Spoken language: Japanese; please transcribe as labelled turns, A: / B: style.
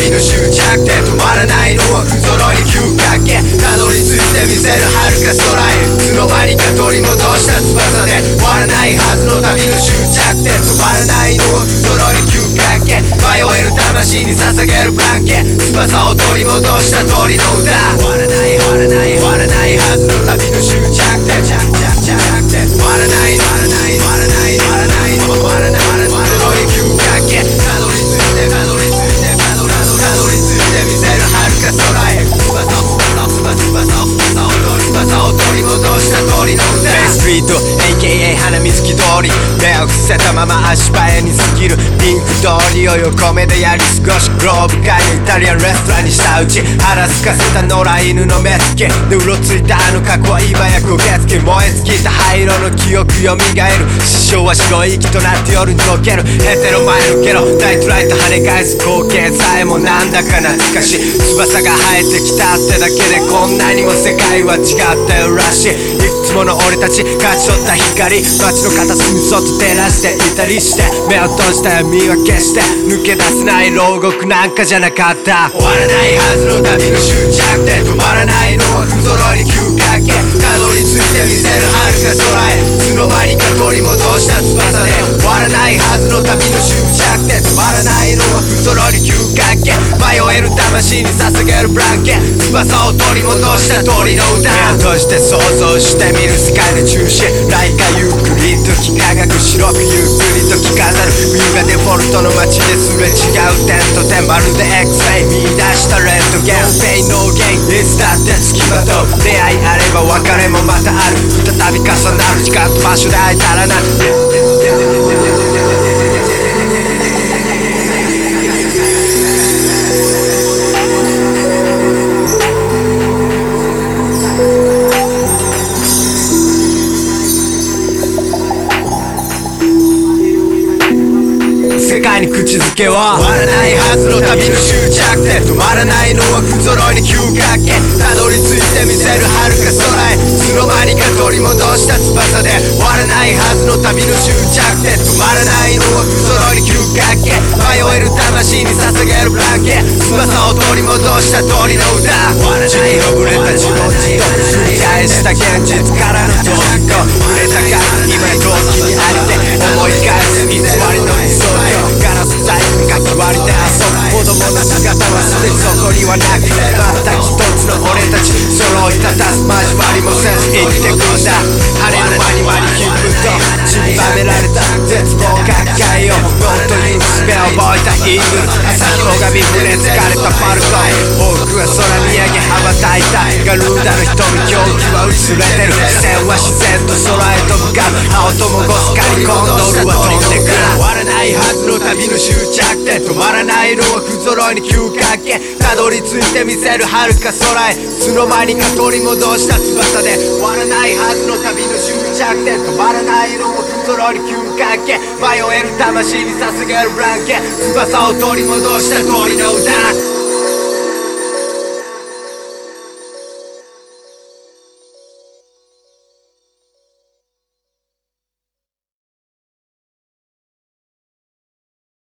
A: 旅の終着点止まらないのは不揃い急角形たどり着いてみせる遥か空へいつの間にか取り戻した翼で終わらないはずの旅の終着点止まらないのは不揃いに急角形迷える魂に捧げるブランケ翼を取り戻した鳥の歌終わらない終わらない終わらないはずの旅の終着点着着着点終わらない終わらない遥
B: 花水木通り目を伏せたまま足早に過ぎる。ピンク通りを横目でやり過ごしグローブ界のイタリアンレストランに舌打ち腹すかせた野良犬の目つけ。でうろついたあの過去は今や焦げつけ燃え尽きた灰色の記憶蘇る。師匠は白い息となって夜に溶ける。ヘテロ前のケロナイトライト跳ね返す光景さえもなんだか懐かしい。翼が生えてきたってだけでこんなにも世界は違ったよらしい。いつもの俺たち勝ち取った光街の片隅そっと照らしていたりして目を閉じた闇は消して抜け出せない牢獄なんかじゃなかった。
A: 終わらないはずの旅の終着点。止まらないのは不揃いに急角形たどり着いてみせる遥か空へ。いつの間にか取り戻した翼で。終わらないはずの旅の終着点。止まらないのは不揃いに急角形迷える魂に捧げるブランケ。翼を取り戻した鳥の歌。
B: 目を閉じて想像してみる世界の中心ライカゆっくりと幾何学白くゆっくりと着飾る。冬がデフォルトの街ですれ違う点と点。まるで X-ray 見出したレントゲン Say no gain いつだって付きまと。う出会いあれば別れもまたある。再び重なる。時間と場所で会えたらな。世界に口づけは。
A: 終わらないはずの旅の終着点。止まらないのは不揃いに急角形たどり着いてみせる遥か空へ。いつの間にか取り戻した翼で。終わらないはずの旅の終着点。止まらないのは不揃いに急角形迷える魂に捧げるブランケ。翼を取り戻した鳥の歌。終わらない。
B: 地にほぐれた自問自答。繰り返した現実からの逃避と姿はす。でにそこにはなくまた一つの俺たち揃い立たす。交わりもせず生きてくんだ晴れの間に間に気分と散りばめられた絶望が界をノートに術を覚えたイーグル朝日拝み触れ疲れたファルコン多くは空見上げ羽ばたいたガルーダの瞳狂気は薄れてる視線は自然と空へと向かう青ともごす。かりコンドルは飛んでくる
A: 終わらないはずの旅の終止まらないのは不揃いに急かけたどり着いてみせる遥か空へ。いつの間にか取り戻した翼で終わらないはずの旅の終着点。止まらないのは不揃いに急かけ迷える魂に捧げるブランケ翼を取り戻した鳥の歌。